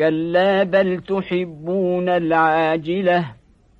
كلا بل تحبون العاجلة